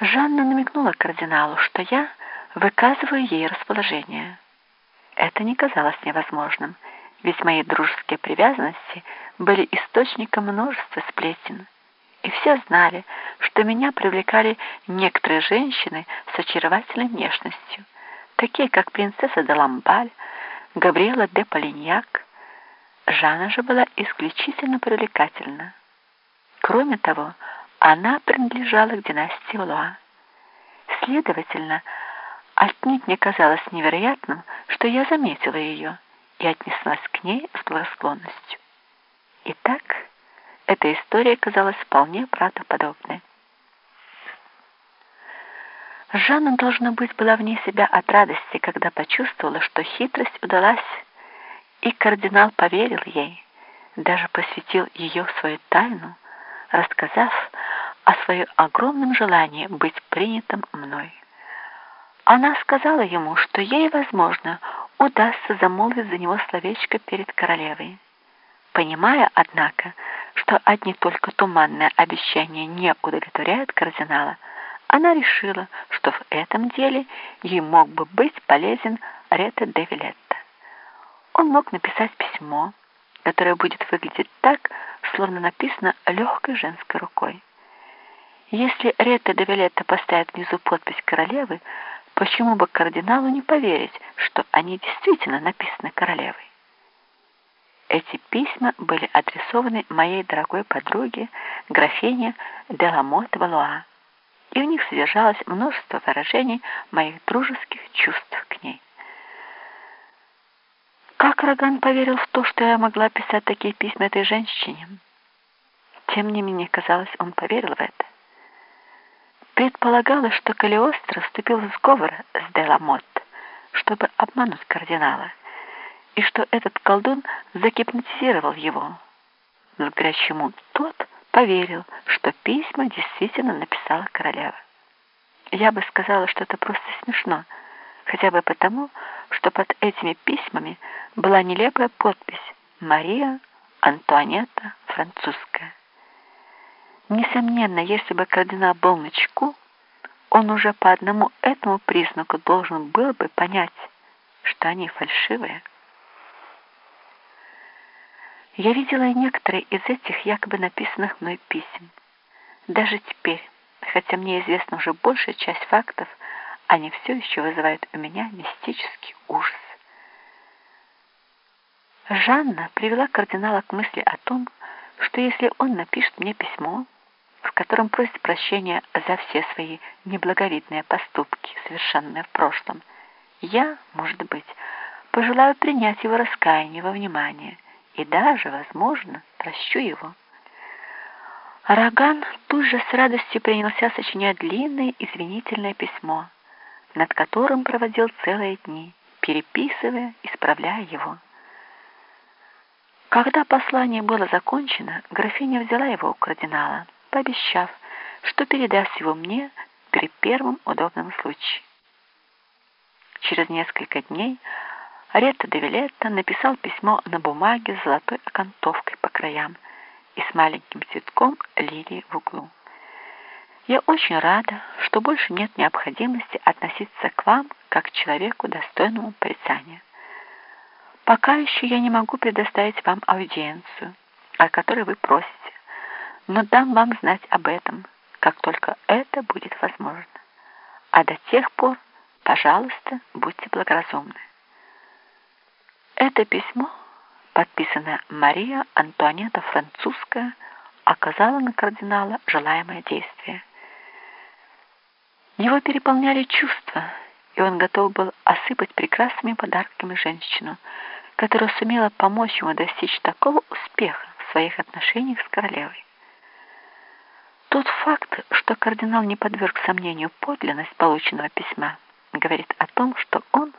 Жанна намекнула кардиналу, что я выказываю ей расположение. Это не казалось невозможным, ведь мои дружеские привязанности были источником множества сплетен. И все знали, что меня привлекали некоторые женщины с очаровательной внешностью, такие как принцесса де Ламбаль, Габриэла де Полиньяк. Жанна же была исключительно привлекательна. Кроме того, она принадлежала к династии Луа. Следовательно, отнюдь не казалось невероятным, что я заметила ее и отнеслась к ней с благосклонностью. Итак, эта история казалась вполне правдоподобной. Жанна, должно быть, была вне себя от радости, когда почувствовала, что хитрость удалась, и кардинал поверил ей, даже посвятил ее в свою тайну, рассказав о своем огромном желании быть принятым мной. Она сказала ему, что ей, возможно, удастся замолвить за него словечко перед королевой. Понимая, однако, что одни только туманные обещания не удовлетворяют кардинала, она решила, что в этом деле ей мог бы быть полезен Рета де Вилетта. Он мог написать письмо, которое будет выглядеть так, словно написано легкой женской рукой. Если Ретта де Вилетта поставит внизу подпись королевы, почему бы кардиналу не поверить, что они действительно написаны королевой? Эти письма были адресованы моей дорогой подруге, графине Деламот Валуа, и в них содержалось множество выражений моих дружеских чувств к ней. Как Роган поверил в то, что я могла писать такие письма этой женщине? Тем не менее, казалось, он поверил в это. Предполагалось, что Калиостро вступил в сговор с Деламот, чтобы обмануть кардинала, и что этот колдун загипнотизировал его. Благодаря чему тот поверил, что письма действительно написала королева. Я бы сказала, что это просто смешно, хотя бы потому, что под этими письмами была нелепая подпись «Мария Антуанетта Французская». Несомненно, если бы кардинал был на чеку, он уже по одному этому признаку должен был бы понять, что они фальшивые. Я видела некоторые из этих якобы написанных мной писем. Даже теперь, хотя мне известна уже большая часть фактов, они все еще вызывают у меня мистический ужас. Жанна привела кардинала к мысли о том, что если он напишет мне письмо, котором просит прощения за все свои неблаговидные поступки, совершенные в прошлом, я, может быть, пожелаю принять его раскаяние во внимание и даже, возможно, прощу его. Араган тут же с радостью принялся сочинять длинное извинительное письмо, над которым проводил целые дни, переписывая, исправляя его. Когда послание было закончено, графиня взяла его у кардинала пообещав, что передаст его мне при первом удобном случае. Через несколько дней Ретта де Вилетта написал письмо на бумаге с золотой окантовкой по краям и с маленьким цветком лилии в углу. Я очень рада, что больше нет необходимости относиться к вам как к человеку, достойному порицания. Пока еще я не могу предоставить вам аудиенцию, о которой вы просите но дам вам знать об этом, как только это будет возможно. А до тех пор, пожалуйста, будьте благоразумны. Это письмо, подписанное Мария Антуанета Французская, оказало на кардинала желаемое действие. Его переполняли чувства, и он готов был осыпать прекрасными подарками женщину, которая сумела помочь ему достичь такого успеха в своих отношениях с королевой. Тот факт, что кардинал не подверг сомнению подлинность полученного письма, говорит о том, что он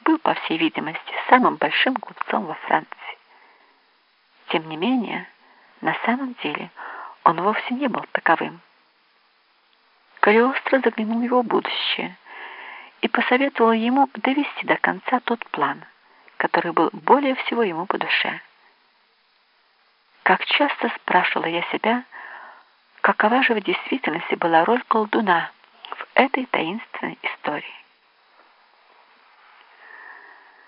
был, по всей видимости, самым большим глупцом во Франции. Тем не менее, на самом деле он вовсе не был таковым. Калиостро заглянул в его будущее и посоветовал ему довести до конца тот план, который был более всего ему по душе. Как часто спрашивала я себя, какова же в действительности была роль колдуна в этой таинственной истории.